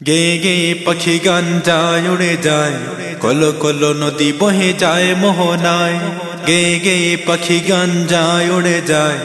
গে গে পাখি গান যায় উড়ে যায় কলো কলো নদী বহে যায় মোহনায় গে গে পাখি গান যায় উড়ে যায়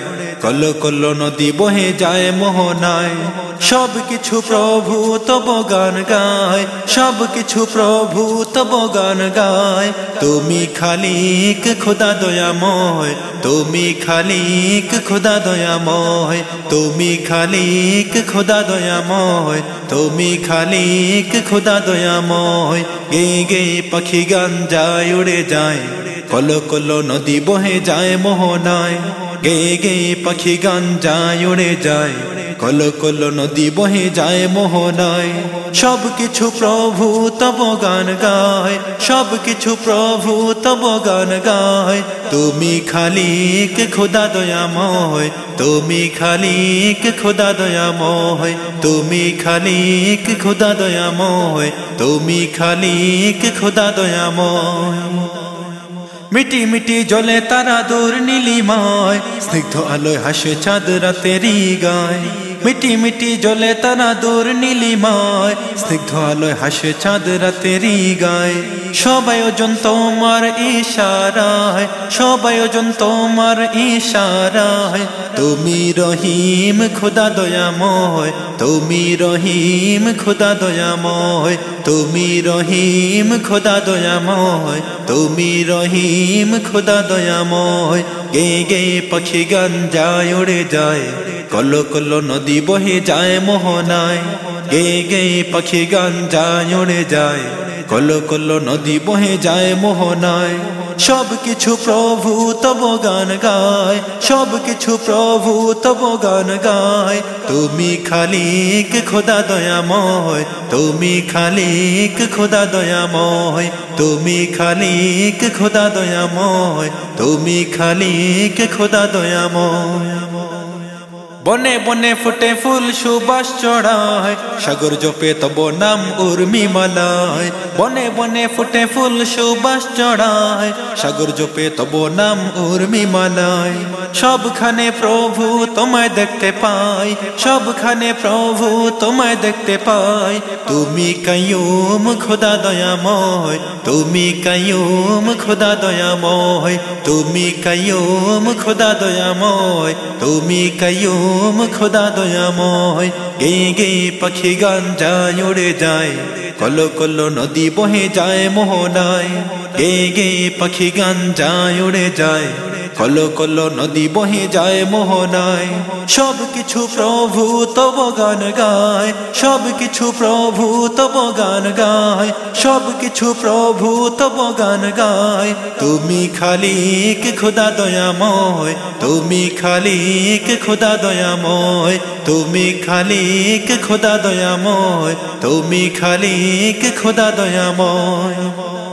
কলো কলো নদী বহে যায় মোহনায়। সব কিছু প্রভু তব গান গায়, সব কিছু প্রভু তব গান গায়। তুমি খালিক খোদা দয়াময়, তুমি খালিক খোদা দয়াময়, তুমি খালিক খোদা দয়াময়, তুমি খালিক খোদা দয়াময়। গে গে পাখি গান যায়, উড়ে যায়। কলো কলো নদী বহে যায় মোহনায়। গে গে পাখি গান যায় উড়ে যায়। কলো কলো নদী বহে যায় মোহনায়। সব কিছু প্রভু তব গান গায়। সব কিছু প্রভু তব গান গায়। তুমি খালিক খোদা দয়াময়। তুমি খালিক খোদা দয়াময়। তুমি খালিক খোদা দয়াময়। তুমি খালিক খোদা দয়াময়। মিটি মিটি জলে তারা দূর নীলিমায়। স্নিগ্ধ আলোয় হাসে চাঁদ রাতেরই গায় মিটি মিটি জলে তারা দূর নীলিমায়, স্নিগ্ধ আলোয় হাসে চাঁদ রাতেরই গায়। সব আয়োজন তোমার ইশারায় সব আয়োজন তোমার ইশারায়। তুমি রহিম খোদা দয়াময়, তুমি রহিম খোদা দয়াময়, তুমি রহিম খোদা দয়াময়, তুমি রহিম খোদা দয়াময়। গে গে পাখি গান যায় উড়ে যায়। কলো কলো নদী বহে যায় মোহনায়। গে গে পাখি গান যায়, উড়ে যায়। কলো কলো নদী বহে যায় মোহনায়। সব কিছু প্রভু তব গান গায়, সব কিছু প্রভু তব গান গায়। তুমি খালিক খোদা দয়া দয়াময়, তুমি খালিক খোদা দয়াময়, তুমি খালিক খোদা দয়াময়, তুমি খালিক খোদা দয়া দয়াময়। বনে বনে ফুটে ফুল সুবাস চড়ায়। সাগর জপে তব নাম উর্মি মালায়। বনে বনে ফুটে ফুল সুবাস চড়ায়। সাগর জপে তব নাম উর্মি মালায়। সবখানে প্রভু তোমায় দেখতে পাই। সবখানে প্রভু তোমায় দেখতে পাই। তুমি কায়ুম খোদা দয়াময়। তুমি কায়ুম খোদা দয়াময়। তুমি কায়ুম খোদা দয়াময়। তুমি কায়ুম খোদা দয়াময় গে গে পাখি গান যায় উড়ে যায় কল কল নদী বহে যায় মোহনায় গে গে পাখি গান যায় উড়ে যায় কলো কলো নদী বহে যায় মোহনায়। সব কিছু প্রভু তব গান গায়। সব কিছু প্রভু তব গান গায়। সব কিছু প্রভু তব গান গায়। তুমি খালিক খোদা দয়াময়। তুমি খালিক খোদা দয়াময়। তুমি খালিক খোদা দয়াময়। তুমি খালিক খোদা দয়াময়।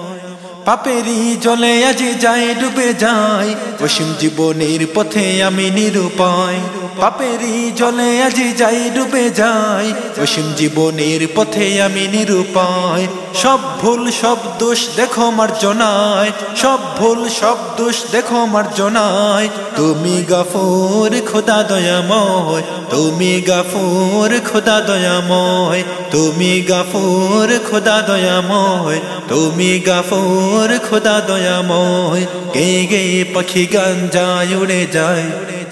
পাপেরি জলে আজি যাই, ডুবে যায় অসীম জীবনের পথে আমি নিরুপায়। পাপেরি জলে আজি যাই, ডুবে যায় অসীম জীবনের পথে আমি নিরুপায়। সব ভুল, সব দোষ দেখো মার্জনায়। সব ভুল, সব দোষ দেখো মার্জনায়। তুমি গাফুর, খোদা দয়াময়। তুমি গাফুর, খোদা দয়াময়। তুমি গাফুর, খোদা দয়াময়। তুমি গাফুর খোদা দয়াময় গে গে পাখি গান যায়, উড়ে যায়।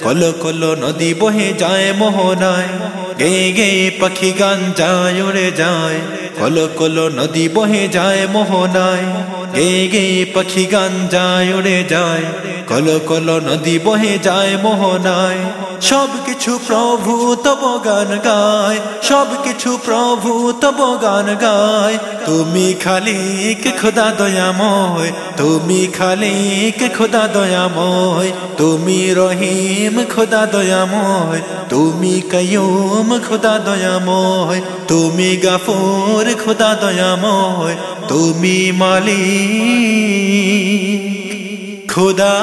কলো কলো নদী বহে যায় মোহনায়। গে গে পাখি গান যায় উড়ে যায়। কলো কলো নদী বহে যায় মোহনায়। গে গে পাখি গান যায় উড়ে যায়। কলো কলো নদী বহে যায় মোহনায়। সব কিছু প্রভু তব গান গায়, সব কিছু প্রভু তব গান গায়। তুমি খালিক খোদা দয়াময়, তুমি খালিক খোদা দয়াময়। তুমি রহিম খোদা দয়াময়, তুমি কয়ুম খোদা দয়াময় তুমি গাফুর খোদা দয়াময় তুমি মালি খোদা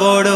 বড়